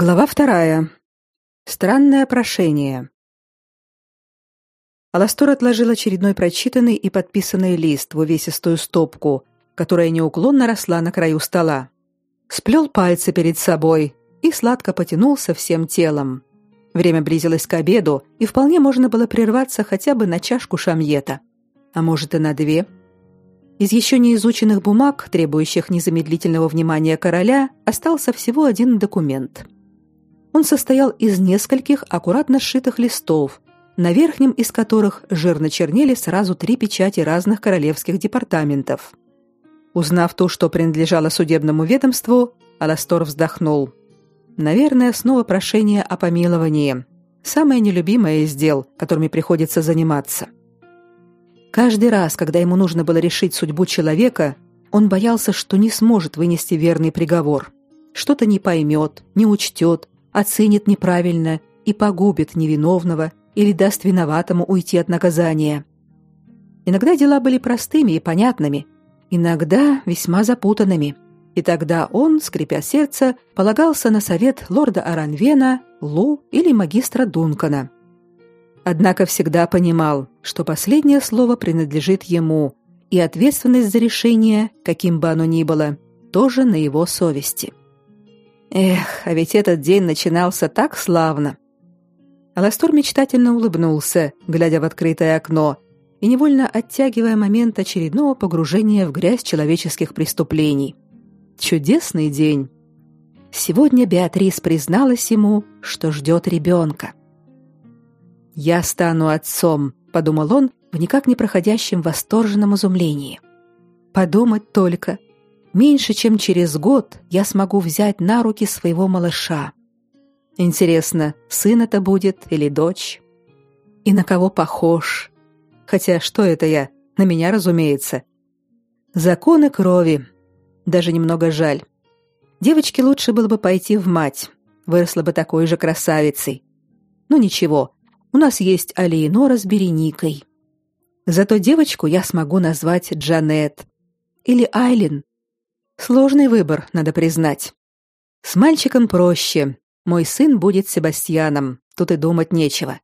Глава вторая. Странное прошение. Аластор отложил очередной прочитанный и подписанный лист в увесистую стопку, которая неуклонно росла на краю стола. Сплел пальцы перед собой и сладко потянулся всем телом. Время близилось к обеду, и вполне можно было прерваться хотя бы на чашку шамьета, а может и на две. Из еще не изученных бумаг, требующих незамедлительного внимания короля, остался всего один документ – он состоял из нескольких аккуратно сшитых листов, на верхнем из которых жирно чернели сразу три печати разных королевских департаментов. Узнав то, что принадлежало судебному ведомству, Аластор вздохнул. Наверное, снова прошение о помиловании. Самое нелюбимое из дел, которыми приходится заниматься. Каждый раз, когда ему нужно было решить судьбу человека, он боялся, что не сможет вынести верный приговор. Что-то не поймет, не учтет, оценит неправильно и погубит невиновного или даст виноватому уйти от наказания. Иногда дела были простыми и понятными, иногда весьма запутанными. И тогда он, скрипя сердце, полагался на совет лорда Аранвена, Лу или магистра Дункана. Однако всегда понимал, что последнее слово принадлежит ему, и ответственность за решение, каким бы оно ни было, тоже на его совести. Эх, а ведь этот день начинался так славно. Аластор мечтательно улыбнулся, глядя в открытое окно и невольно оттягивая момент очередного погружения в грязь человеческих преступлений. Чудесный день. Сегодня Беатрис призналась ему, что ждет ребенка. «Я стану отцом», — подумал он в никак не проходящем восторженном изумлении. «Подумать только, Меньше чем через год я смогу взять на руки своего малыша. Интересно, сын это будет или дочь? И на кого похож? Хотя что это я? На меня, разумеется. Законы крови. Даже немного жаль. Девочке лучше было бы пойти в мать. Выросла бы такой же красавицей. Ну ничего, у нас есть Алиенора с Береникой. Зато девочку я смогу назвать Джанет. Или Айлин, Сложный выбор, надо признать. С мальчиком проще. Мой сын будет Себастьяном. Тут и думать нечего.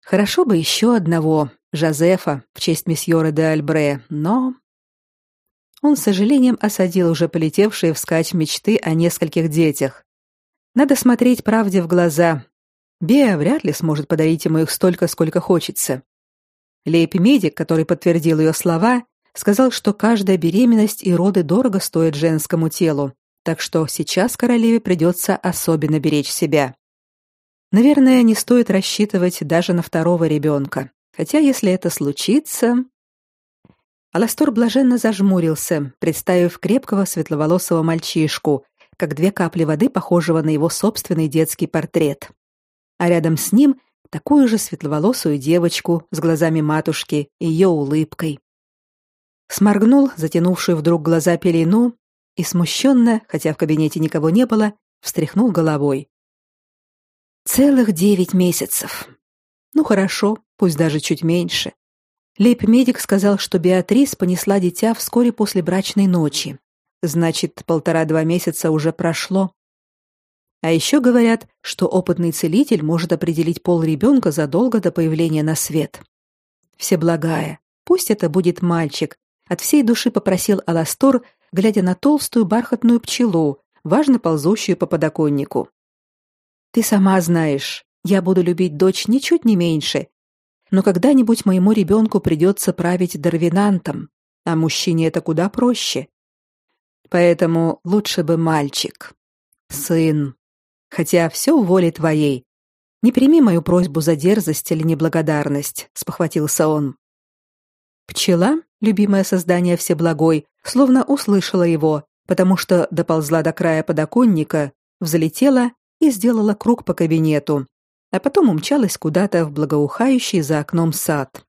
Хорошо бы еще одного, Жозефа, в честь месьеора де Альбре, но он с сожалением осадил уже полетевшие вскачь мечты о нескольких детях. Надо смотреть правде в глаза. Беа вряд ли сможет подарить ему их столько, сколько хочется. Лейб-медик, который подтвердил ее слова, сказал, что каждая беременность и роды дорого стоят женскому телу, так что сейчас королеве придется особенно беречь себя. Наверное, не стоит рассчитывать даже на второго ребенка, хотя если это случится... Аластор блаженно зажмурился, представив крепкого светловолосого мальчишку, как две капли воды, похожего на его собственный детский портрет. А рядом с ним такую же светловолосую девочку с глазами матушки и ее улыбкой сморгнул затянувшую вдруг глаза пелену и смущенно, хотя в кабинете никого не было, встряхнул головой. Целых девять месяцев. Ну хорошо, пусть даже чуть меньше. Лейб-медик сказал, что Беатрис понесла дитя вскоре после брачной ночи. Значит, полтора-два месяца уже прошло. А еще говорят, что опытный целитель может определить пол ребенка задолго до появления на свет. Всеблагая, пусть это будет мальчик, от всей души попросил Аластор, глядя на толстую бархатную пчелу, важно ползущую по подоконнику. Ты сама знаешь, я буду любить дочь ничуть не меньше, но когда-нибудь моему ребенку придется править дарвинантом, а мужчине это куда проще. Поэтому лучше бы мальчик. Сын. Хотя все в воле твоей. Не прими мою просьбу за дерзость или неблагодарность, спохватился он. Пчела, любимое создание Всеблагой, словно услышала его, потому что доползла до края подоконника, взлетела и сделала круг по кабинету, а потом умчалась куда-то в благоухающий за окном сад.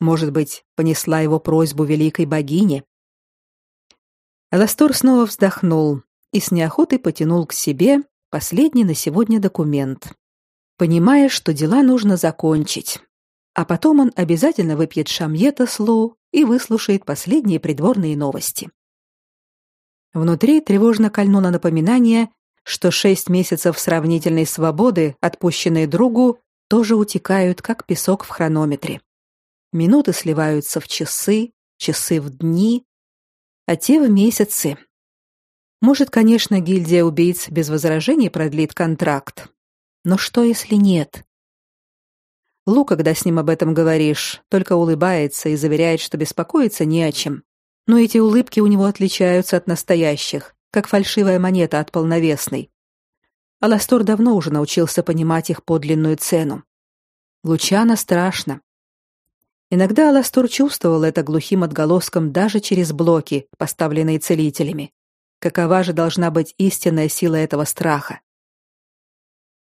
Может быть, понесла его просьбу великой богине. Аластор снова вздохнул и с неохотой потянул к себе последний на сегодня документ, понимая, что дела нужно закончить, а потом он обязательно выпьет шамьета с Лу и выслушает последние придворные новости. Внутри тревожно кольнуло напоминание, что шесть месяцев сравнительной свободы, отпущенные другу, тоже утекают, как песок в хронометре. Минуты сливаются в часы, часы в дни, а те в месяцы. Может, конечно, гильдия убийц без возражений продлит контракт. Но что, если нет? Лу, когда с ним об этом говоришь, только улыбается и заверяет, что беспокоиться не о чем. Но эти улыбки у него отличаются от настоящих, как фальшивая монета от полновесной. Аластор давно уже научился понимать их подлинную цену. Лучана страшно. Иногда Аластор чувствовал это глухим отголоском даже через блоки, поставленные целителями. Какова же должна быть истинная сила этого страха?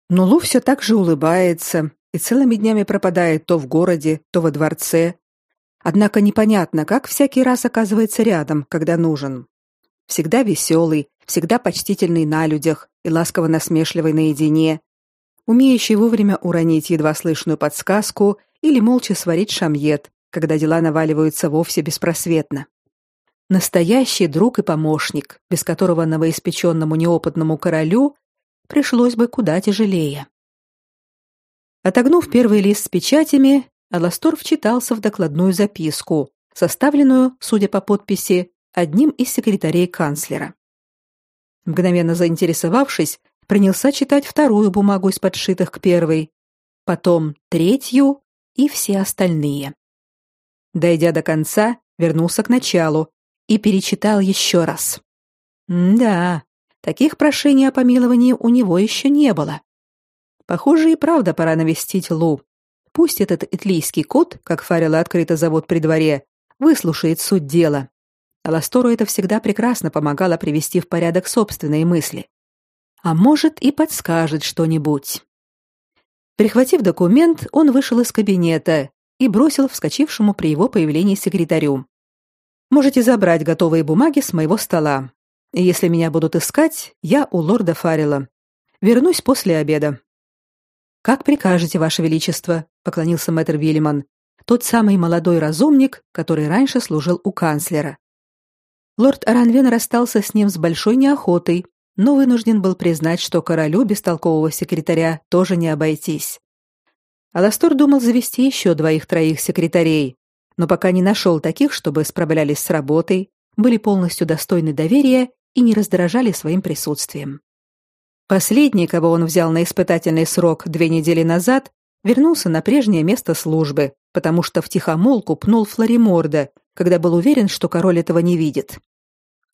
Но Лу все так же улыбается и целыми днями пропадает то в городе, то во дворце. Однако непонятно, как всякий раз оказывается рядом, когда нужен. Всегда веселый, всегда почтительный на людях и ласково насмешливый наедине, умеющий вовремя уронить едва слышную подсказку или молча сварить шамьет, когда дела наваливаются вовсе беспросветно. Настоящий друг и помощник, без которого новоиспеченному неопытному королю пришлось бы куда тяжелее. Отогнув первый лист с печатями, Аластор вчитался в докладную записку, составленную, судя по подписи, одним из секретарей канцлера. Мгновенно заинтересовавшись, принялся читать вторую бумагу из подшитых к первой, потом третью и все остальные. Дойдя до конца, вернулся к началу и перечитал еще раз. да, таких прошений о помиловании у него еще не было. Похоже, и правда пора навестить Лу. Пусть этот итлийский кот, как Фаррелла открыто зовут при дворе, выслушает суть дела. Аластору это всегда прекрасно помогало привести в порядок собственные мысли. А может, и подскажет что-нибудь. Прихватив документ, он вышел из кабинета и бросил вскочившему при его появлении секретарю. «Можете забрать готовые бумаги с моего стола. Если меня будут искать, я у лорда Фаррелла. Вернусь после обеда». «Как прикажете, Ваше Величество», — поклонился мэтр Вильяман, тот самый молодой разумник, который раньше служил у канцлера. Лорд Аранвен расстался с ним с большой неохотой, но вынужден был признать, что королю без толкового секретаря тоже не обойтись. Аластор думал завести еще двоих-троих секретарей, но пока не нашел таких, чтобы справлялись с работой, были полностью достойны доверия и не раздражали своим присутствием. Последний, кого он взял на испытательный срок две недели назад, вернулся на прежнее место службы, потому что втихомолку пнул Флориморда, когда был уверен, что король этого не видит.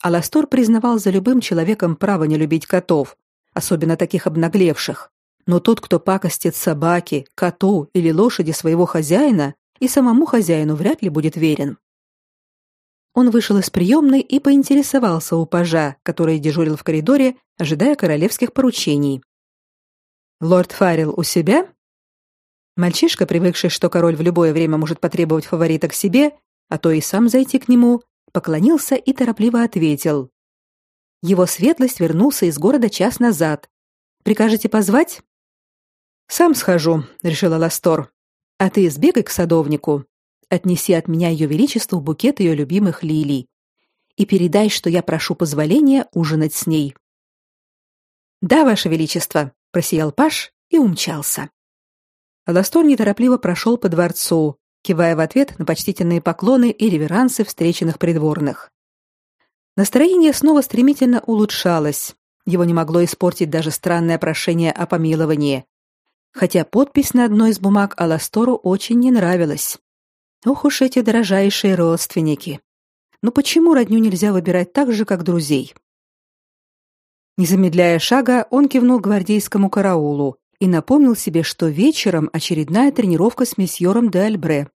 Аластор признавал за любым человеком право не любить котов, особенно таких обнаглевших. Но тот, кто пакостит собаке, коту или лошади своего хозяина, и самому хозяину вряд ли будет верен. Он вышел из приемной и поинтересовался у пажа, который дежурил в коридоре, ожидая королевских поручений. «Лорд Фаррелл у себя?» Мальчишка, привыкший, что король в любое время может потребовать фаворита к себе, а то и сам зайти к нему, поклонился и торопливо ответил. Его светлость вернулся из города час назад. Прикажете позвать? Сам схожу, решила Ластор. А ты сбегай к садовнику, отнеси от меня ее величеству букет ее любимых лилий и передай, что я прошу позволения ужинать с ней. Да, ваше величество, просиял Паш и умчался. Ластор неторопливо прошел по дворцу, кивая в ответ на почтительные поклоны и реверансы встреченных придворных. Настроение снова стремительно улучшалось. Его не могло испортить даже странное прошение о помиловании. Хотя подпись на одной из бумаг Аластору очень не нравилась. Ох уж эти дорожайшие родственники. Ну почему родню нельзя выбирать так же, как друзей? Не замедляя шага, он кивнул гвардейскому караулу, и напомнил себе, что вечером очередная тренировка с месьеором де Альбре.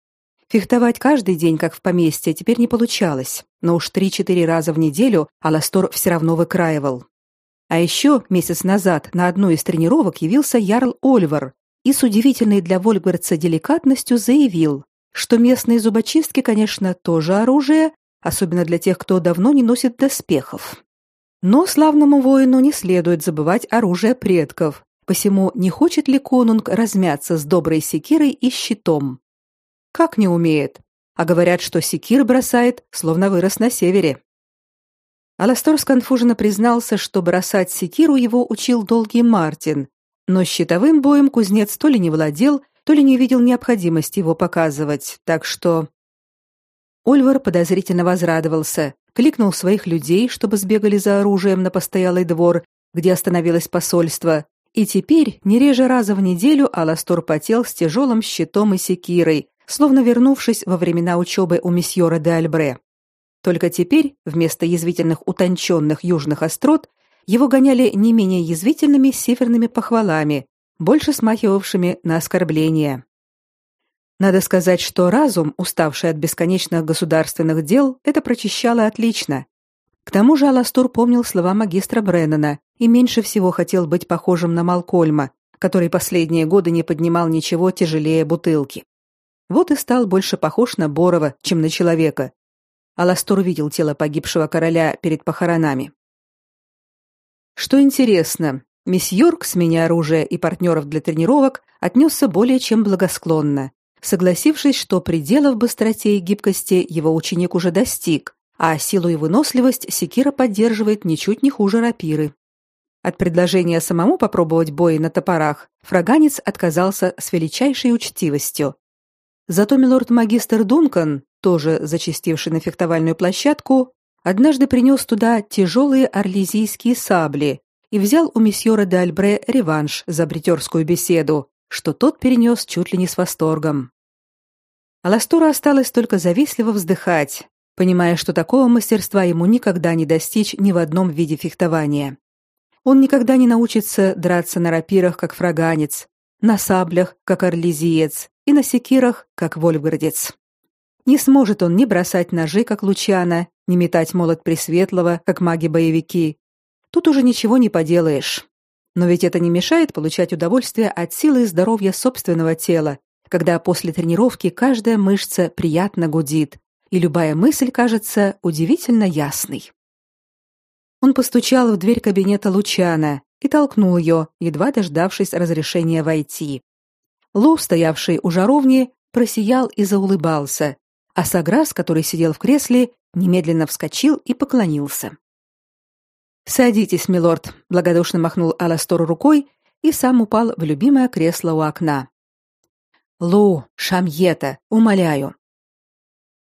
Фехтовать каждый день, как в поместье, теперь не получалось, но уж три-четыре раза в неделю Аластор все равно выкраивал. А еще месяц назад на одной из тренировок явился Ярл Ольвар и с удивительной для Вольгвардца деликатностью заявил, что местные зубочистки, конечно, тоже оружие, особенно для тех, кто давно не носит доспехов. Но славному воину не следует забывать оружие предков, Посему не хочет ли конунг размяться с доброй секирой и щитом? Как не умеет? А говорят, что секир бросает, словно вырос на севере. Аластор сконфуженно признался, что бросать секиру его учил долгий Мартин, но щитовым боем кузнец то ли не владел, то ли не видел необходимости его показывать, так что... Ольвар подозрительно возрадовался, кликнул своих людей, чтобы сбегали за оружием на постоялый двор, где остановилось посольство, и теперь не реже раза в неделю Аластор потел с тяжелым щитом и секирой, словно вернувшись во времена учебы у месьора де Альбре. Только теперь вместо язвительных утонченных южных острот его гоняли не менее язвительными северными похвалами, больше смахивавшими на оскорбления. Надо сказать, что разум, уставший от бесконечных государственных дел, это прочищало отлично. К тому же Аластур помнил слова магистра Бреннана и меньше всего хотел быть похожим на Малкольма, который последние годы не поднимал ничего тяжелее бутылки. Вот и стал больше похож на Борова, чем на человека, Аластор увидел тело погибшего короля перед похоронами. Что интересно, мисс Йорк, сменя оружия и партнеров для тренировок, отнесся более чем благосклонно, согласившись, что пределов быстроте и гибкости его ученик уже достиг, а силу и выносливость секира поддерживает ничуть не хуже рапиры. От предложения самому попробовать бой на топорах фраганец отказался с величайшей учтивостью. Зато милорд-магистр Дункан, тоже зачастивший на фехтовальную площадку, однажды принес туда тяжелые орлезийские сабли и взял у месьора де Альбре реванш за бритерскую беседу, что тот перенес чуть ли не с восторгом. Аластуру осталось только завистливо вздыхать, понимая, что такого мастерства ему никогда не достичь ни в одном виде фехтования. Он никогда не научится драться на рапирах, как фраганец, на саблях, как орлезиец, и на секирах, как вольфградец. Не сможет он ни бросать ножи, как Лучана, ни метать молот Пресветлого, как маги-боевики. Тут уже ничего не поделаешь. Но ведь это не мешает получать удовольствие от силы и здоровья собственного тела, когда после тренировки каждая мышца приятно гудит, и любая мысль кажется удивительно ясной. Он постучал в дверь кабинета Лучана и толкнул ее, едва дождавшись разрешения войти. Лу, стоявший у жаровни, просиял и заулыбался, а Саграс, который сидел в кресле, немедленно вскочил и поклонился. «Садитесь, милорд», — благодушно махнул Аластор рукой и сам упал в любимое кресло у окна. «Лу, Шамьета, умоляю».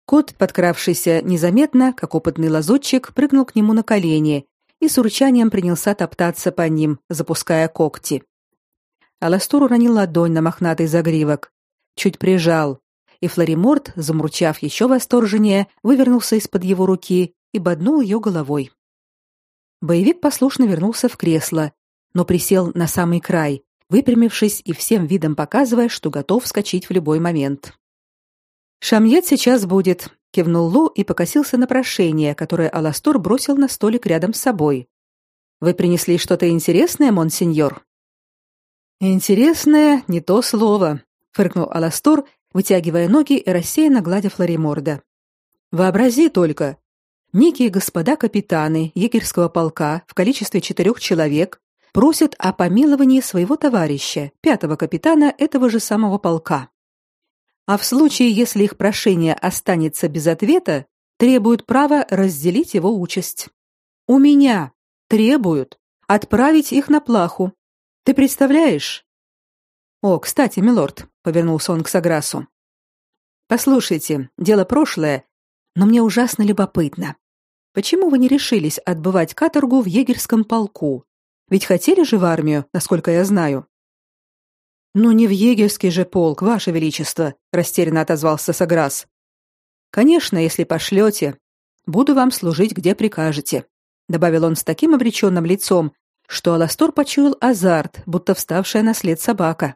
Кот, подкравшийся незаметно, как опытный лазутчик, прыгнул к нему на колени и с урчанием принялся топтаться по ним, запуская когти. Аластор уронил ладонь на мохнатый загривок, чуть прижал, и Флориморт, замурчав еще восторженнее, вывернулся из-под его руки и боднул ее головой. Боевик послушно вернулся в кресло, но присел на самый край, выпрямившись и всем видом показывая, что готов вскочить в любой момент. «Шамьет сейчас будет», — кивнул Лу и покосился на прошение, которое Аластор бросил на столик рядом с собой. «Вы принесли что-то интересное, монсеньор?» «Интересное — не то слово», — фыркнул Аластор вытягивая ноги и рассеянно гладя Флориморда. Вообрази только, некие господа капитаны егерского полка в количестве четырех человек просят о помиловании своего товарища, пятого капитана этого же самого полка. А в случае, если их прошение останется без ответа, требуют права разделить его участь. У меня требуют отправить их на плаху. Ты представляешь? О, кстати, милорд, повернулся он к Саграсу. Послушайте, дело прошлое, но мне ужасно любопытно. Почему вы не решились отбывать каторгу в егерском полку? Ведь хотели же в армию, насколько я знаю. Ну не в егерский же полк, ваше величество, растерянно отозвался Саграс. Конечно, если пошлете, буду вам служить где прикажете, добавил он с таким обреченным лицом, что Аластор почуял азарт, будто вставшая на след собака.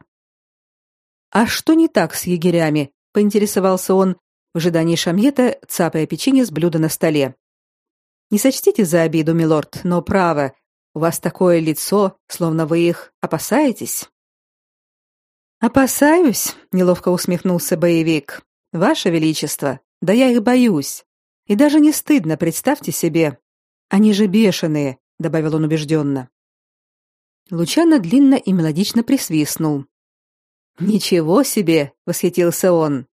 А что не так с егерями? поинтересовался он, в ожидании шамьета, цапая печенье с блюда на столе. Не сочтите за обиду, милорд, но право, у вас такое лицо, словно вы их опасаетесь. Опасаюсь, неловко усмехнулся боевик. Ваше величество, да я их боюсь. И даже не стыдно, представьте себе. Они же бешеные, добавил он убежденно. Лучано длинно и мелодично присвистнул. Ничего себе, восхитился он.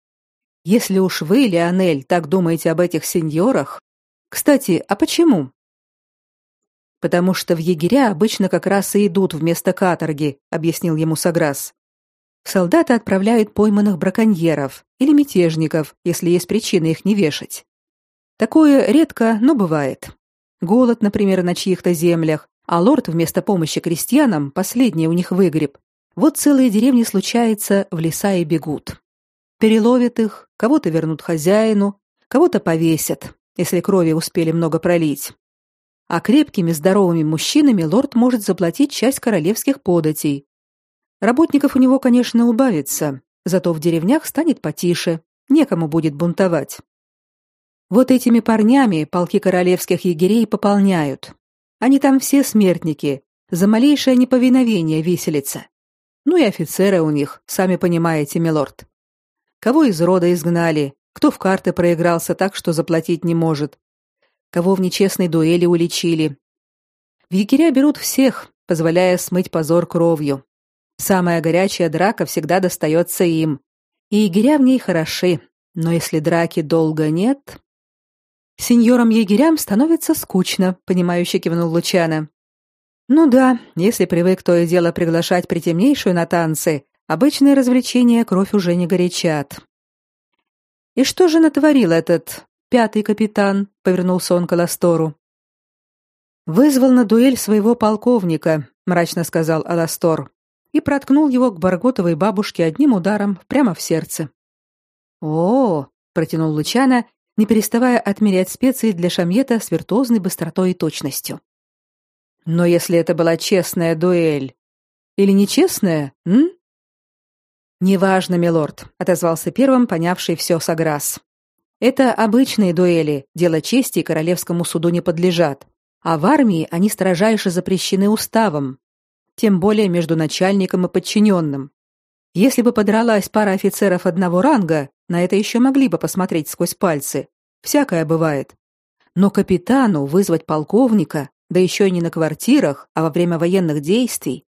Если уж вы, Леонель, так думаете об этих сеньорах. Кстати, а почему? потому что в егеря обычно как раз и идут вместо каторги, объяснил ему Саграс. Солдаты отправляют пойманных браконьеров или мятежников, если есть причина их не вешать. Такое редко, но бывает. Голод, например, на чьих-то землях, а лорд вместо помощи крестьянам последнее у них выгреб. Вот целые деревни случается в леса и бегут. Переловят их, кого-то вернут хозяину, кого-то повесят, если крови успели много пролить. А крепкими здоровыми мужчинами лорд может заплатить часть королевских податей. Работников у него, конечно, убавится, зато в деревнях станет потише, некому будет бунтовать. Вот этими парнями полки королевских егерей пополняют. Они там все смертники, за малейшее неповиновение виселица. Ну и офицеры у них, сами понимаете, милорд. Кого из рода изгнали, кто в карты проигрался так, что заплатить не может, кого в нечестной дуэли уличили. В егеря берут всех, позволяя смыть позор кровью. Самая горячая драка всегда достается им, и егеря в ней хороши, но если драки долго нет, Сеньорам-егерям становится скучно, понимающе кивнул Лучано. Ну да, если привык то и дело приглашать притемнейшую на танцы, обычные развлечения кровь уже не горячат. И что же натворил этот пятый капитан? повернулся он к Аластору. Вызвал на дуэль своего полковника, мрачно сказал Аластор, и проткнул его к Барготовой бабушке одним ударом прямо в сердце. О, протянул Лучано не переставая отмерять специи для шамьета с виртуозной быстротой и точностью. Но если это была честная дуэль или нечестная, м? Неважно, милорд, отозвался первым понявший все Саграс. Это обычные дуэли, дело чести королевскому суду не подлежат, а в армии они строжайше запрещены уставом, тем более между начальником и подчиненным. Если бы подралась пара офицеров одного ранга, на это еще могли бы посмотреть сквозь пальцы. Всякое бывает. Но капитану вызвать полковника, да еще и не на квартирах, а во время военных действий.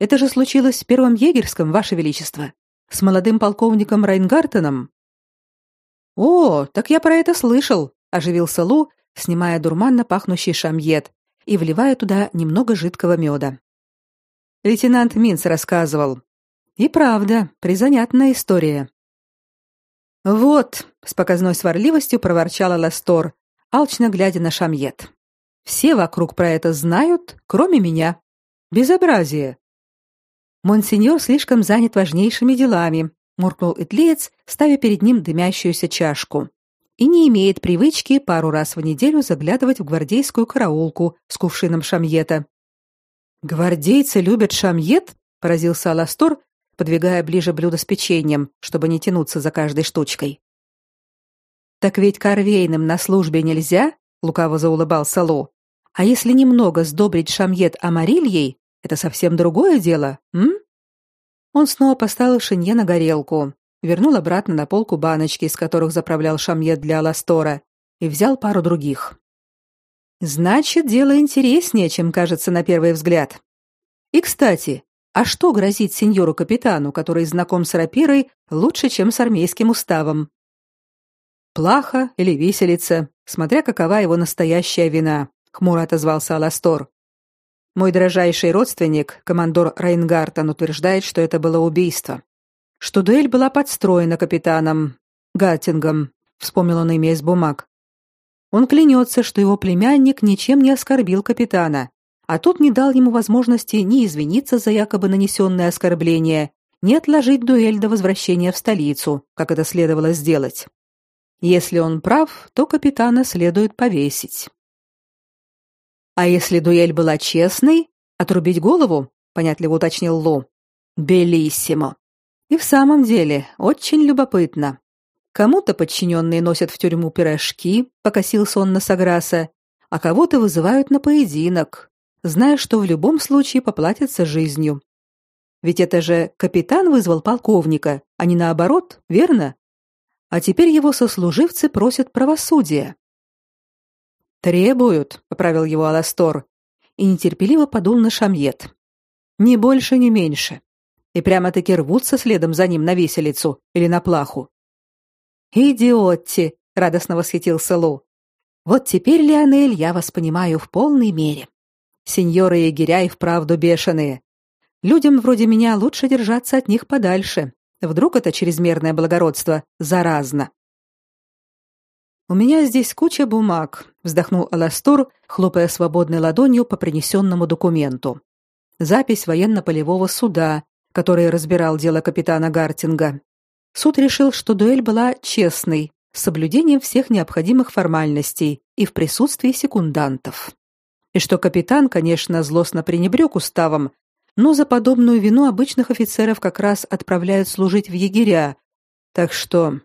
Это же случилось в Первом егерском, ваше величество, с молодым полковником Райнгартеном. О, так я про это слышал, оживился Лу, снимая дурманно пахнущий шамьет и вливая туда немного жидкого меда. Лейтенант Минц рассказывал. И правда, призанятная история. Вот, с показной сварливостью проворчала Ластор, алчно глядя на Шамьет. Все вокруг про это знают, кроме меня. Безобразие. Монсеньор слишком занят важнейшими делами, муркнул Итлиец, ставя перед ним дымящуюся чашку. И не имеет привычки пару раз в неделю заглядывать в гвардейскую караулку с кувшином шамьета. Гвардейцы любят шамьет? поразился Аластор, подвигая ближе блюдо с печеньем, чтобы не тянуться за каждой штучкой. Так ведь корвейным на службе нельзя, лукаво заулыбался Ло. А если немного сдобрить шамьет амарильей, это совсем другое дело, м? Он снова поставил шинье на горелку, вернул обратно на полку баночки, из которых заправлял шамьет для Аластора, и взял пару других. Значит, дело интереснее, чем кажется на первый взгляд. И, кстати, а что грозит сеньору капитану, который знаком с рапирой лучше, чем с армейским уставом? Плаха или виселица, смотря какова его настоящая вина, хмуро отозвался Аластор. Мой дрожайший родственник, командор Рейнгартен, утверждает, что это было убийство. Что дуэль была подстроена капитаном Гаттингом, вспомнил он имя из бумаг. Он клянется, что его племянник ничем не оскорбил капитана, а тот не дал ему возможности ни извиниться за якобы нанесенное оскорбление, ни отложить дуэль до возвращения в столицу, как это следовало сделать. Если он прав, то капитана следует повесить. А если дуэль была честной, отрубить голову, понятливо уточнил Ло. Белиссимо. И в самом деле, очень любопытно. Кому-то подчиненные носят в тюрьму пирожки, покосился он на Саграса, а кого-то вызывают на поединок, зная, что в любом случае поплатятся жизнью. Ведь это же капитан вызвал полковника, а не наоборот, верно? А теперь его сослуживцы просят правосудия. Требуют, поправил его Аластор и нетерпеливо подул на шамьет. Ни больше, ни меньше. И прямо-таки рвутся следом за ним на виселицу или на плаху. «Идиотти!» — радостно восхитился Лу. «Вот теперь, Леонель, я вас понимаю в полной мере. Сеньоры егеря и вправду бешеные. Людям вроде меня лучше держаться от них подальше. Вдруг это чрезмерное благородство заразно. У меня здесь куча бумаг, вздохнул Аластор, хлопая свободной ладонью по принесенному документу. Запись военно-полевого суда, который разбирал дело капитана Гартинга. Суд решил, что дуэль была честной, с соблюдением всех необходимых формальностей и в присутствии секундантов. И что капитан, конечно, злостно пренебрег уставом, но за подобную вину обычных офицеров как раз отправляют служить в егеря. Так что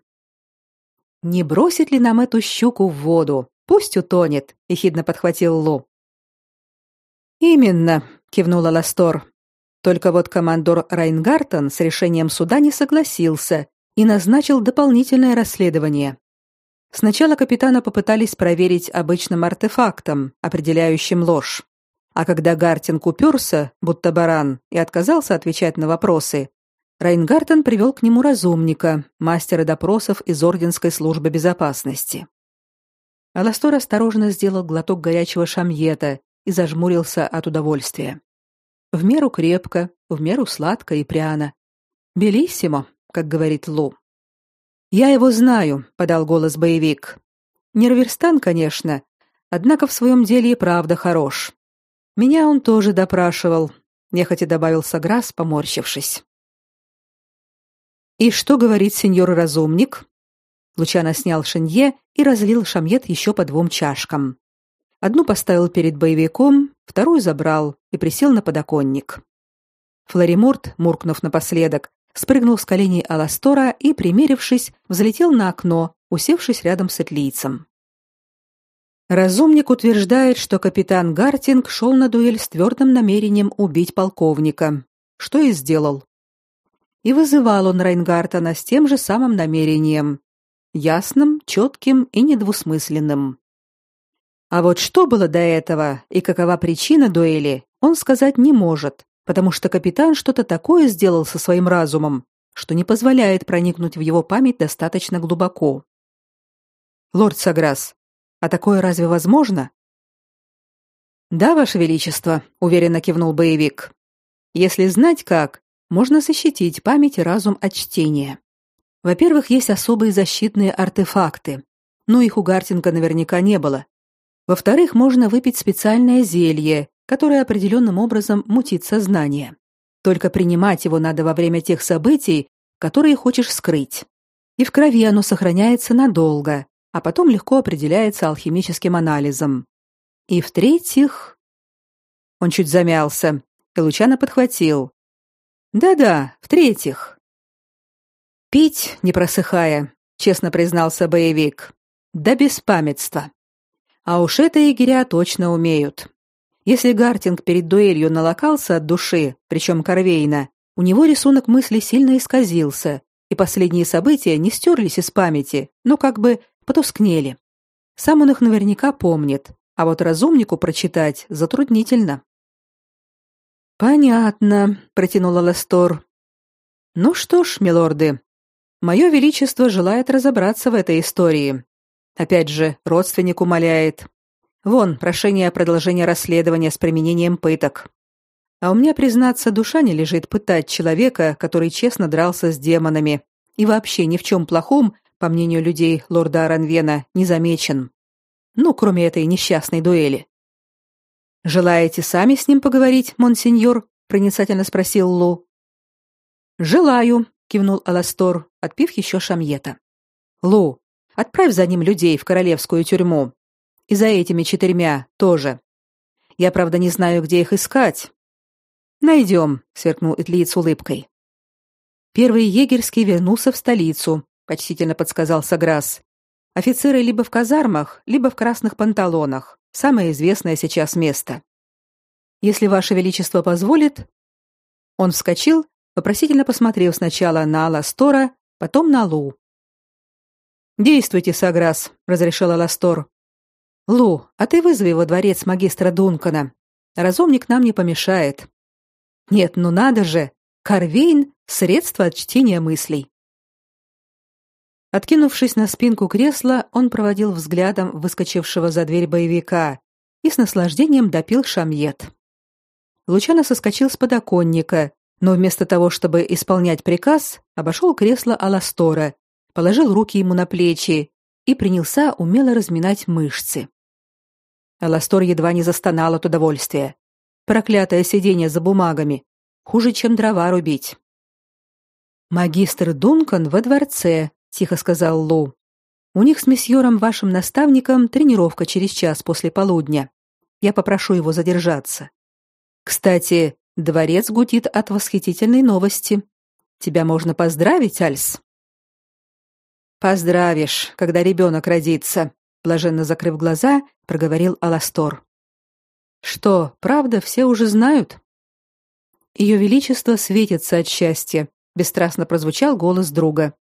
не бросит ли нам эту щуку в воду? Пусть утонет, ехидно подхватил Лу. Именно, кивнула Ластор. Только вот командор Райнгартен с решением суда не согласился и назначил дополнительное расследование. Сначала капитана попытались проверить обычным артефактом, определяющим ложь. А когда Гартинг уперся, будто баран, и отказался отвечать на вопросы, Райнгартен привел к нему разумника, мастера допросов из Орденской службы безопасности. Аластор осторожно сделал глоток горячего шамьета и зажмурился от удовольствия. В меру крепко, в меру сладко и пряно. «Белиссимо», как говорит Лу. «Я его знаю», — подал голос боевик. «Нерверстан, конечно, однако в своем деле и правда хорош. Меня он тоже допрашивал, нехотя добавил Саграс, поморщившись. И что говорит сеньор разумник? Лучано снял шинье и разлил шамьет еще по двум чашкам. Одну поставил перед боевиком, вторую забрал и присел на подоконник. Флориморт, муркнув напоследок, спрыгнул с коленей Аластора и, примерившись, взлетел на окно, усевшись рядом с этлийцем. Разумник утверждает, что капитан Гартинг шел на дуэль с твердым намерением убить полковника, что и сделал. И вызывал он Райнгартена с тем же самым намерением, ясным, четким и недвусмысленным. А вот что было до этого и какова причина дуэли, он сказать не может, потому что капитан что-то такое сделал со своим разумом, что не позволяет проникнуть в его память достаточно глубоко. Лорд Саграс, а такое разве возможно? Да, ваше величество, уверенно кивнул боевик. Если знать как, можно защитить память и разум от чтения. Во-первых, есть особые защитные артефакты, но их у Гартинга наверняка не было. Во-вторых, можно выпить специальное зелье, которое определенным образом мутит сознание. Только принимать его надо во время тех событий, которые хочешь скрыть. И в крови оно сохраняется надолго, а потом легко определяется алхимическим анализом. И в-третьих, он чуть замялся, и Лучано подхватил. Да-да, в-третьих. Пить, не просыхая, честно признался боевик. Да без памятства. А уж это егеря точно умеют. Если Гартинг перед дуэлью налокался от души, причем Корвейна, у него рисунок мысли сильно исказился, и последние события не стерлись из памяти, но как бы потускнели. Сам он их наверняка помнит, а вот разумнику прочитать затруднительно. Понятно, протянула Ластор. Ну что ж, милорды, мое величество желает разобраться в этой истории. Опять же, родственник умоляет. Вон, прошение о продолжении расследования с применением пыток. А у меня, признаться, душа не лежит пытать человека, который честно дрался с демонами и вообще ни в чем плохом по мнению людей лорда Аранвена, не замечен. Ну, кроме этой несчастной дуэли. Желаете сами с ним поговорить, монсеньор? проницательно спросил Лу. Желаю, кивнул Аластор, отпив еще шамьета. Лу, отправь за ним людей в королевскую тюрьму. И за этими четырьмя тоже. Я, правда, не знаю, где их искать. Найдем», — сверкнул Этлиец улыбкой. Первый егерский вернулся в столицу, почтительно подсказал Саграс. Офицеры либо в казармах, либо в красных панталонах. Самое известное сейчас место. Если ваше величество позволит, он вскочил, вопросительно посмотрел сначала на Аластора, потом на Лу. Действуйте, Саграс, разрешил Аластор. Лу, а ты вызови во дворец магистра Дункана. Разумник нам не помешает. Нет, ну надо же, Карвейн средство от чтения мыслей. Откинувшись на спинку кресла, он проводил взглядом выскочившего за дверь боевика и с наслаждением допил шамьет. Лучано соскочил с подоконника, но вместо того, чтобы исполнять приказ, обошел кресло Аластора, положил руки ему на плечи и принялся умело разминать мышцы. Аластор едва не застонал от удовольствия. Проклятое сидение за бумагами. Хуже, чем дрова рубить. «Магистр Дункан во дворце», — тихо сказал Лу. «У них с месьером, вашим наставником, тренировка через час после полудня. Я попрошу его задержаться. Кстати, дворец гудит от восхитительной новости. Тебя можно поздравить, Альс?» «Поздравишь, когда ребенок родится», — блаженно закрыв глаза, проговорил Аластор. «Что, правда, все уже знают?» Ее величество светится от счастья, бесстрастно прозвучал голос друга.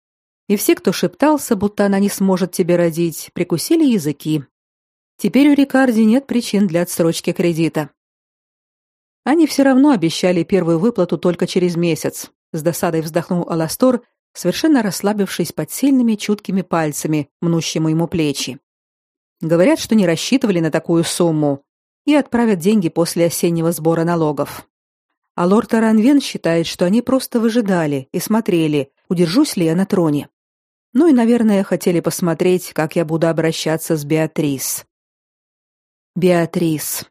И все, кто шептался, будто она не сможет тебе родить, прикусили языки. Теперь у Рикарди нет причин для отсрочки кредита. Они все равно обещали первую выплату только через месяц. С досадой вздохнул Аластор, совершенно расслабившись под сильными чуткими пальцами, мнущими ему плечи. Говорят, что не рассчитывали на такую сумму и отправят деньги после осеннего сбора налогов. А лорд Аранвен считает, что они просто выжидали и смотрели, удержусь ли я на троне. Ну и, наверное, хотели посмотреть, как я буду обращаться с Беатрис. Беатрис.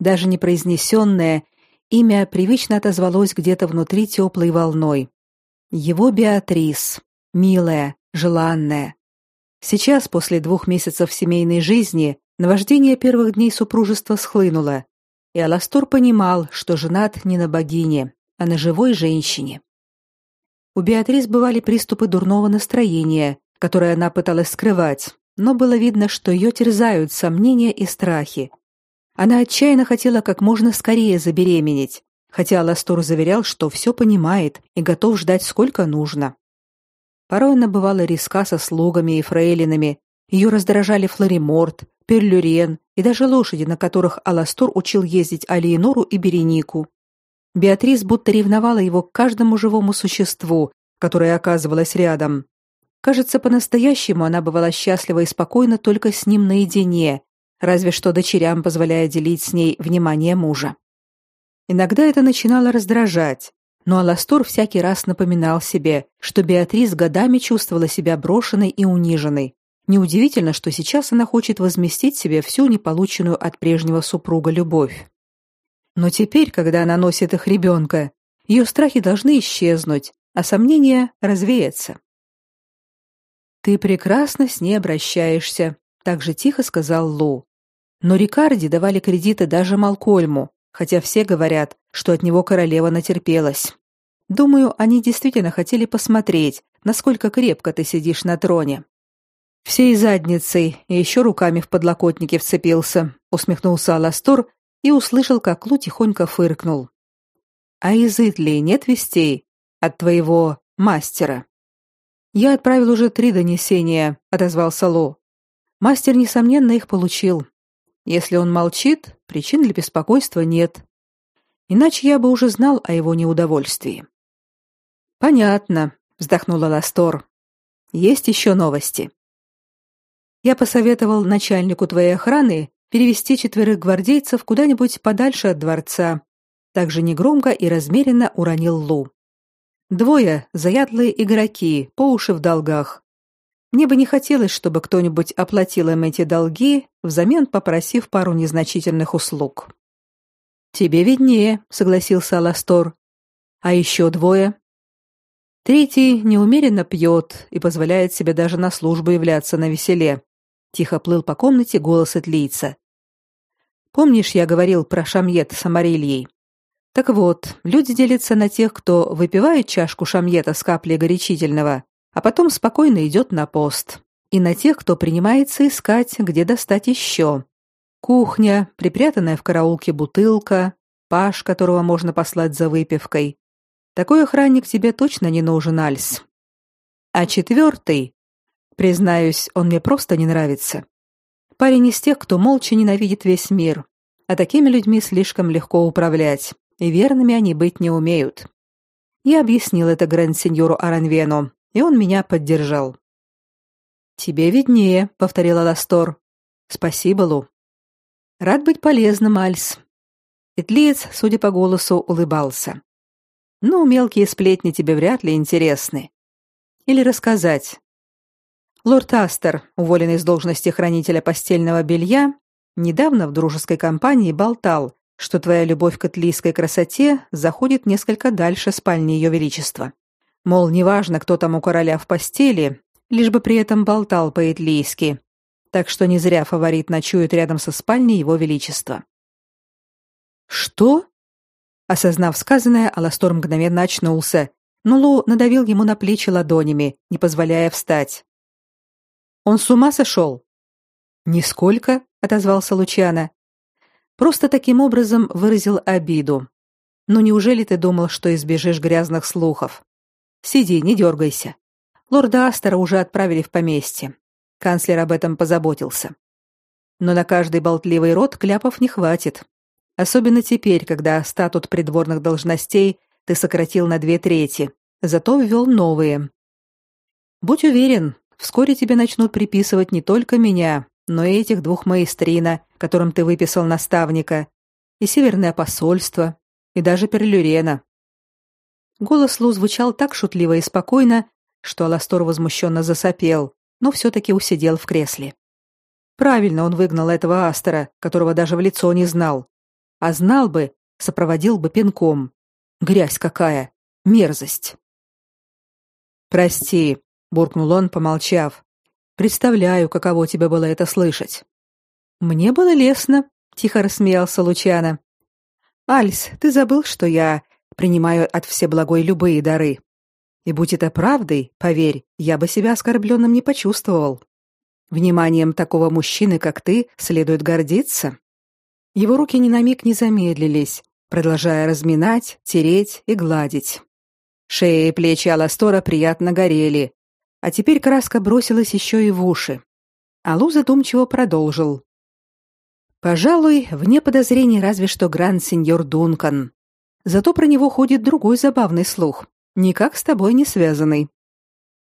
Даже непроизнесенное имя привычно отозвалось где-то внутри теплой волной. Его Беатрис. Милая, желанная. Сейчас, после двух месяцев семейной жизни, наваждение первых дней супружества схлынуло, и Аластор понимал, что женат не на богине, а на живой женщине. У Беатрис бывали приступы дурного настроения, которые она пыталась скрывать, но было видно, что ее терзают сомнения и страхи. Она отчаянно хотела как можно скорее забеременеть, хотя Аластор заверял, что все понимает и готов ждать сколько нужно. Порой она бывала риска со слугами и фрейлинами, ее раздражали Флориморт, Перлюрен и даже лошади, на которых Аластор учил ездить Алиенору и Беренику. Беатрис будто ревновала его к каждому живому существу, которое оказывалось рядом. Кажется, по-настоящему она бывала счастлива и спокойна только с ним наедине, разве что дочерям позволяя делить с ней внимание мужа. Иногда это начинало раздражать, но Аластор всякий раз напоминал себе, что Беатрис годами чувствовала себя брошенной и униженной, Неудивительно, что сейчас она хочет возместить себе всю неполученную от прежнего супруга любовь. Но теперь, когда она носит их ребенка, ее страхи должны исчезнуть, а сомнения развеяться. «Ты прекрасно с ней обращаешься», — так же тихо сказал Лу. Но Рикарди давали кредиты даже Малкольму, хотя все говорят, что от него королева натерпелась. Думаю, они действительно хотели посмотреть, насколько крепко ты сидишь на троне. Всей задницей и еще руками в подлокотники вцепился, усмехнулся Аластор и услышал, как Лу тихонько фыркнул. А из Итли нет вестей от твоего мастера? Я отправил уже три донесения, отозвался Лу. Мастер несомненно их получил. Если он молчит, причин для беспокойства нет. Иначе я бы уже знал о его неудовольствии. Понятно, вздохнула Ластор. Есть еще новости. Я посоветовал начальнику твоей охраны перевести четверых гвардейцев куда-нибудь подальше от дворца. Также негромко и размеренно уронил Лу. Двое заядлые игроки, по уши в долгах. Мне бы не хотелось, чтобы кто-нибудь оплатил им эти долги, взамен попросив пару незначительных услуг. Тебе виднее, согласился Аластор. А еще двое. Третий неумеренно пьет и позволяет себе даже на службу являться на веселе. Тихо плыл по комнате голос Этлийца. Помнишь, я говорил про шамьет с амарильей? Так вот, люди делятся на тех, кто выпивает чашку шамьета с каплей горячительного, а потом спокойно идет на пост, и на тех, кто принимается искать, где достать еще. Кухня, припрятанная в караулке бутылка, паш, которого можно послать за выпивкой. Такой охранник тебе точно не нужен, Альс. А четвертый Признаюсь, он мне просто не нравится. Парень из тех, кто молча ненавидит весь мир, а такими людьми слишком легко управлять, и верными они быть не умеют. Я объяснил это гранд-сеньору Аранвену, и он меня поддержал. «Тебе виднее», — повторила Ластор. «Спасибо, Лу». Рад быть полезным, Альс. Итлиец, судя по голосу, улыбался. Ну, мелкие сплетни тебе вряд ли интересны. Или рассказать. Лорд Астер, уволенный с должности хранителя постельного белья, недавно в дружеской компании болтал, что твоя любовь к атлийской красоте заходит несколько дальше спальни ее величества. Мол, неважно, кто там у короля в постели, лишь бы при этом болтал по-итлийски. Так что не зря фаворит ночует рядом со спальней его величества. Что? Осознав сказанное, Аластор мгновенно очнулся, но Лу надавил ему на плечи ладонями, не позволяя встать. Он с ума сошел?» «Нисколько», — отозвался Лучано. «Просто таким образом выразил обиду. Ну неужели ты думал, что избежишь грязных слухов? Сиди, не дергайся. Лорда Астера уже отправили в поместье. Канцлер об этом позаботился. Но на каждый болтливый рот кляпов не хватит. Особенно теперь, когда статут придворных должностей ты сократил на две трети, зато ввел новые. Будь уверен, вскоре тебе начнут приписывать не только меня, но и этих двух маэстрина, которым ты выписал наставника, и Северное посольство, и даже Перлюрена. Голос Лу звучал так шутливо и спокойно, что Аластор возмущенно засопел, но все-таки усидел в кресле. Правильно он выгнал этого Астера, которого даже в лицо не знал. А знал бы, сопроводил бы пинком. Грязь какая! Мерзость! «Прости», — буркнул он, помолчав. «Представляю, каково тебе было это слышать». «Мне было лестно», — тихо рассмеялся Лучано. «Альс, ты забыл, что я принимаю от Всеблагой любые дары. И будь это правдой, поверь, я бы себя оскорбленным не почувствовал. Вниманием такого мужчины, как ты, следует гордиться». Его руки ни на миг не замедлились, продолжая разминать, тереть и гладить. Шея и плечи Аластора приятно горели, а теперь краска бросилась еще и в уши. Алу задумчиво продолжил. Пожалуй, вне подозрений разве что гранд-сеньор Дункан. Зато про него ходит другой забавный слух, никак с тобой не связанный.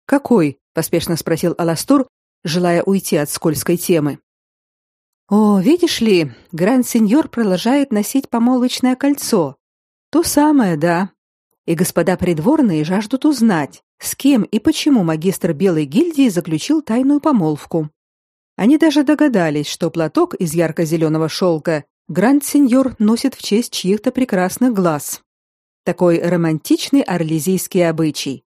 Какой? поспешно спросил Аластор, желая уйти от скользкой темы. О, видишь ли, гранд-сеньор продолжает носить помолвочное кольцо. То самое, да. И господа придворные жаждут узнать, с кем и почему магистр Белой гильдии заключил тайную помолвку. Они даже догадались, что платок из ярко-зеленого шелка гранд-сеньор носит в честь чьих-то прекрасных глаз. Такой романтичный орлезийский обычай.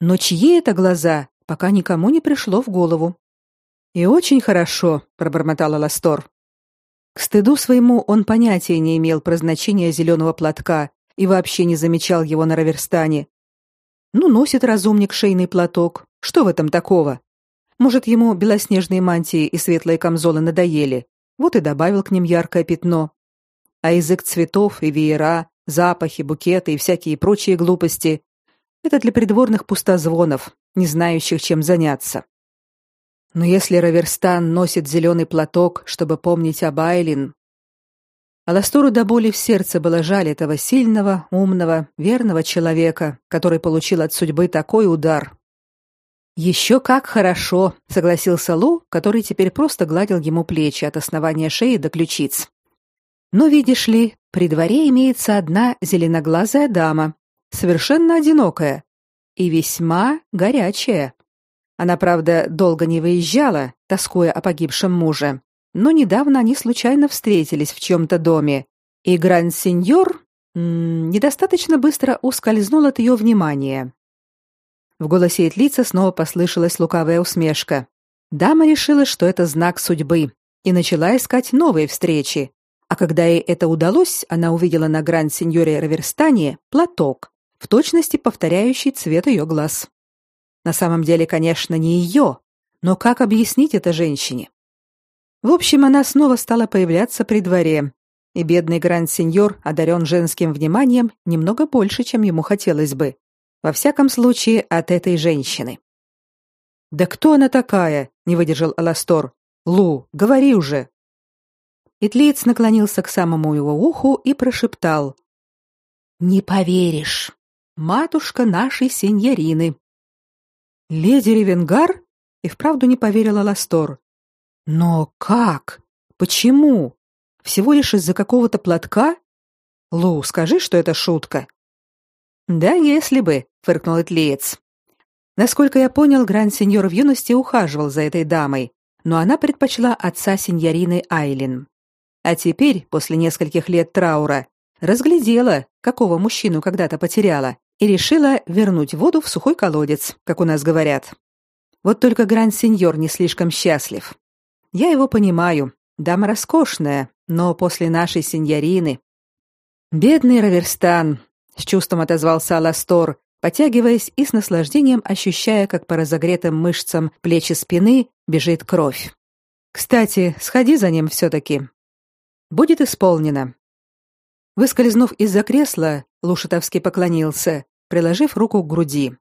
Но чьи это глаза, пока никому не пришло в голову. И очень хорошо, пробормотала Ластор. К стыду своему он понятия не имел про значение зеленого платка и вообще не замечал его на Раверстане. Ну, носит разумник шейный платок. Что в этом такого? Может, ему белоснежные мантии и светлые камзолы надоели. Вот и добавил к ним яркое пятно. А язык цветов и веера, запахи, букеты и всякие прочие глупости это для придворных пустозвонов, не знающих, чем заняться. Но если Раверстан носит зеленый платок, чтобы помнить об Айлин... Аластору до боли в сердце было жаль этого сильного, умного, верного человека, который получил от судьбы такой удар. «Еще как хорошо», — согласился Лу, который теперь просто гладил ему плечи от основания шеи до ключиц. «Но видишь ли, при дворе имеется одна зеленоглазая дама, совершенно одинокая и весьма горячая. Она, правда, долго не выезжала, тоскуя о погибшем муже, но недавно они случайно встретились в чем-то доме, и гранд-сеньор недостаточно быстро ускользнул от ее внимания. В голосе Этлица снова послышалась лукавая усмешка. Дама решила, что это знак судьбы, и начала искать новые встречи. А когда ей это удалось, она увидела на гранд-сеньоре Раверстане платок, в точности повторяющий цвет ее глаз. На самом деле, конечно, не ее, но как объяснить это женщине? В общем, она снова стала появляться при дворе, и бедный гранд-сеньор одарен женским вниманием немного больше, чем ему хотелось бы. Во всяком случае, от этой женщины. «Да кто она такая?» — не выдержал Аластор. «Лу, говори уже!» Итлиец наклонился к самому его уху и прошептал. «Не поверишь, матушка нашей сеньорины, Леди Ревенгар? И вправду не поверила Ластор. Но как? Почему? Всего лишь из-за какого-то платка? Лу, скажи, что это шутка. Да, если бы, фыркнул Этлиец. Насколько я понял, гранд-сеньор в юности ухаживал за этой дамой, но она предпочла отца сеньорины Айлин. А теперь, после нескольких лет траура, разглядела, какого мужчину когда-то потеряла, и решила вернуть воду в сухой колодец, как у нас говорят. Вот только гранд-сеньор не слишком счастлив. Я его понимаю. Дама роскошная, но после нашей сеньорины... Бедный Раверстан, с чувством отозвался Аластор, потягиваясь и с наслаждением ощущая, как по разогретым мышцам плечи спины бежит кровь. Кстати, сходи за ним все таки Будет исполнено. Выскользнув из-за кресла, Лушатовский поклонился, приложив руку к груди.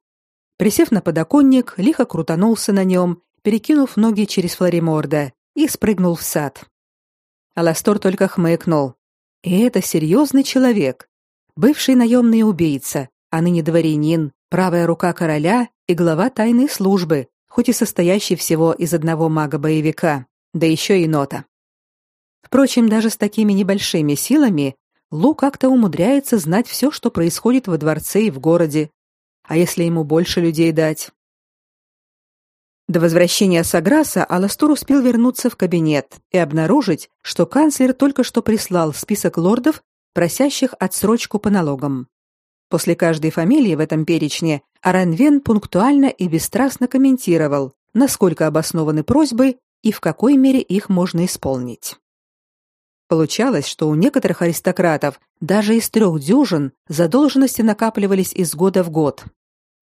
Присев на подоконник, лихо крутанулся на нем, перекинув ноги через флориморда, и спрыгнул в сад. Аластор только хмыкнул. И это серьезный человек, бывший наемный убийца, а ныне дворянин, правая рука короля и глава тайной службы, хоть и состоящий всего из одного мага-боевика, да еще и нота. Впрочем, даже с такими небольшими силами Лу как-то умудряется знать все, что происходит во дворце и в городе. А если ему больше людей дать? До возвращения Саграса Аластор успел вернуться в кабинет и обнаружить, что канцлер только что прислал список лордов, просящих отсрочку по налогам. После каждой фамилии в этом перечне Аранвен пунктуально и бесстрастно комментировал, насколько обоснованы просьбы и в какой мере их можно исполнить. Получалось, что у некоторых аристократов даже из трех дюжин задолженности накапливались из года в год,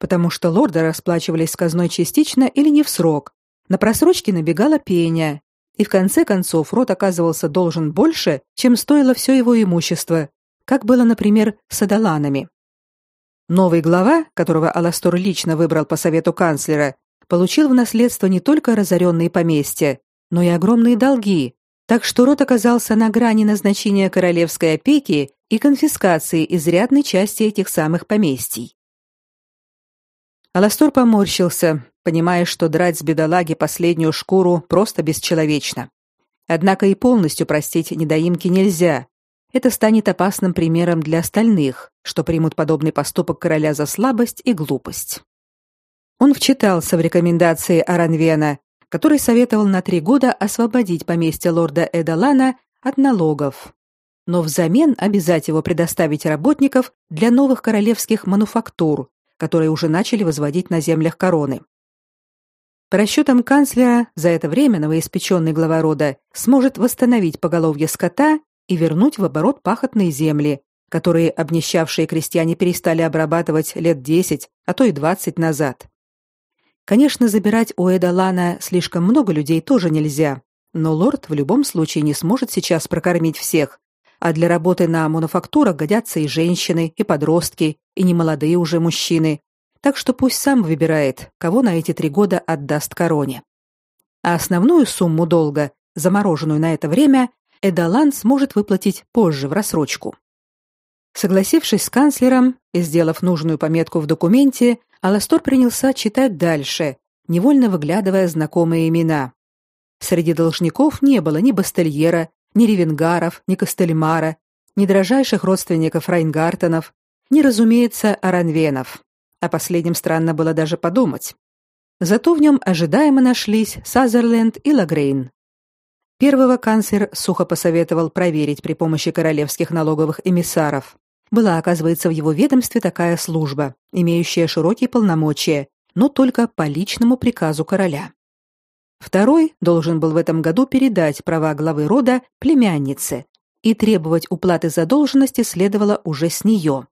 потому что лорды расплачивались с казной частично или не в срок. На просрочки набегала пеня, и в конце концов род оказывался должен больше, чем стоило все его имущество, как было, например, с Адаланами. Новый глава, которого Аластор лично выбрал по совету канцлера, получил в наследство не только разоренные поместья, но и огромные долги, так что род оказался на грани назначения королевской опеки и конфискации изрядной части этих самых поместий. Аластор поморщился, понимая, что драть с бедолаги последнюю шкуру просто бесчеловечно. Однако и полностью простить недоимки нельзя, это станет опасным примером для остальных, что примут подобный поступок короля за слабость и глупость. Он вчитался в рекомендации Аранвена, который советовал на три года освободить поместье лорда Эдалана от налогов, но взамен обязать его предоставить работников для новых королевских мануфактур, которые уже начали возводить на землях короны. По расчетам канцлера, за это время новоиспеченный глава рода сможет восстановить поголовье скота и вернуть в оборот пахотные земли, которые обнищавшие крестьяне перестали обрабатывать лет 10, а то и 20 назад. Конечно, забирать у Эдалана слишком много людей тоже нельзя, но лорд в любом случае не сможет сейчас прокормить всех, а для работы на мануфактурах годятся и женщины, и подростки, и немолодые уже мужчины, так что пусть сам выбирает, кого на эти три года отдаст короне. А основную сумму долга, замороженную на это время, Эдалан сможет выплатить позже в рассрочку. Согласившись с канцлером и сделав нужную пометку в документе, Аластор принялся читать дальше, невольно выглядывая знакомые имена. Среди должников не было ни Бастельера, ни Ревенгаров, ни Костельмара, ни дрожайших родственников Райнгартенов, ни, разумеется, Аранвенов. О последнем странно было даже подумать. Зато в нем ожидаемо нашлись Сазерленд и Лагрейн. Первого канцлер сухо посоветовал проверить при помощи королевских налоговых эмиссаров. Была, оказывается, в его ведомстве такая служба, имеющая широкие полномочия, но только по личному приказу короля. Второй должен был в этом году передать права главы рода племяннице, и требовать уплаты задолженности следовало уже с нее.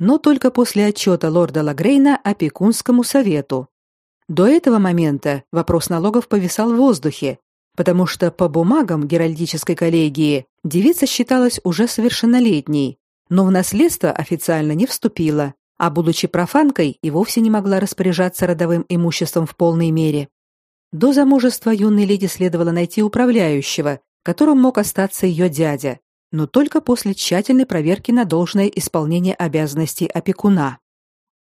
Но только после отчета лорда Лагрейна опекунскому совету. До этого момента вопрос налогов повисал в воздухе, потому что по бумагам Геральдической коллегии девица считалась уже совершеннолетней, но в наследство официально не вступила, а будучи профанкой и вовсе не могла распоряжаться родовым имуществом в полной мере. До замужества юной леди следовало найти управляющего, которым мог остаться ее дядя, но только после тщательной проверки на должное исполнение обязанностей опекуна.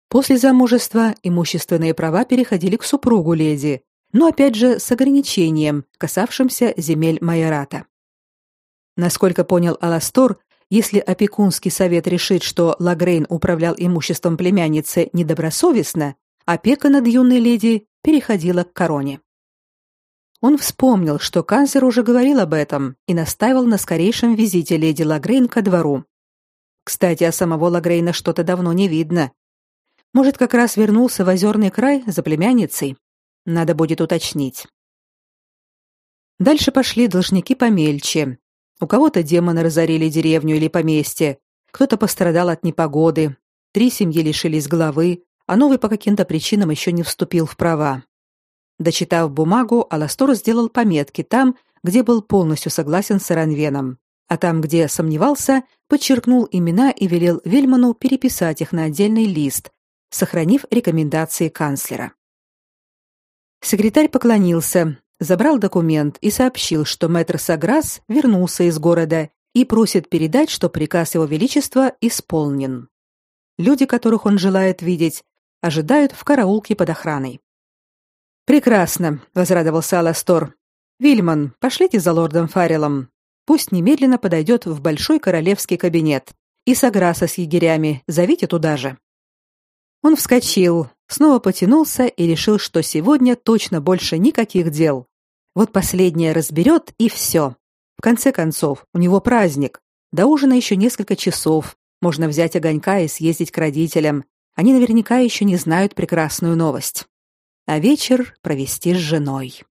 После замужества имущественные права переходили к супругу леди, но опять же с ограничением, касавшимся земель майората. Насколько понял Аластор, если опекунский совет решит, что Лагрейн управлял имуществом племянницы недобросовестно, опека над юной леди переходила к короне. Он вспомнил, что канцлер уже говорил об этом и настаивал на скорейшем визите леди Лагрейн ко двору. Кстати, а самого Лагрейна что-то давно не видно. Может, как раз вернулся в озерный край за племянницей? Надо будет уточнить. Дальше пошли должники помельче. У кого-то демоны разорили деревню или поместье, кто-то пострадал от непогоды, три семьи лишились главы, а новый по каким-то причинам еще не вступил в права. Дочитав бумагу, Аластор сделал пометки там, где был полностью согласен с Иранвеном, а там, где сомневался, подчеркнул имена и велел Вельману переписать их на отдельный лист, сохранив рекомендации канцлера. Секретарь поклонился, забрал документ и сообщил, что мэтр Саграс вернулся из города и просит передать, что приказ его величества исполнен. Люди, которых он желает видеть, ожидают в караулке под охраной. Прекрасно, возрадовался Аластор. Вильман, пошлите за лордом Фаррелом. Пусть немедленно подойдет в большой королевский кабинет. И Саграса с егерями зовите туда же. Он вскочил, снова потянулся и решил, что сегодня точно больше никаких дел. Вот последнее разберет и все. В конце концов, у него праздник. До ужина еще несколько часов. Можно взять огонька и съездить к родителям. Они наверняка еще не знают прекрасную новость а вечер провести с женой.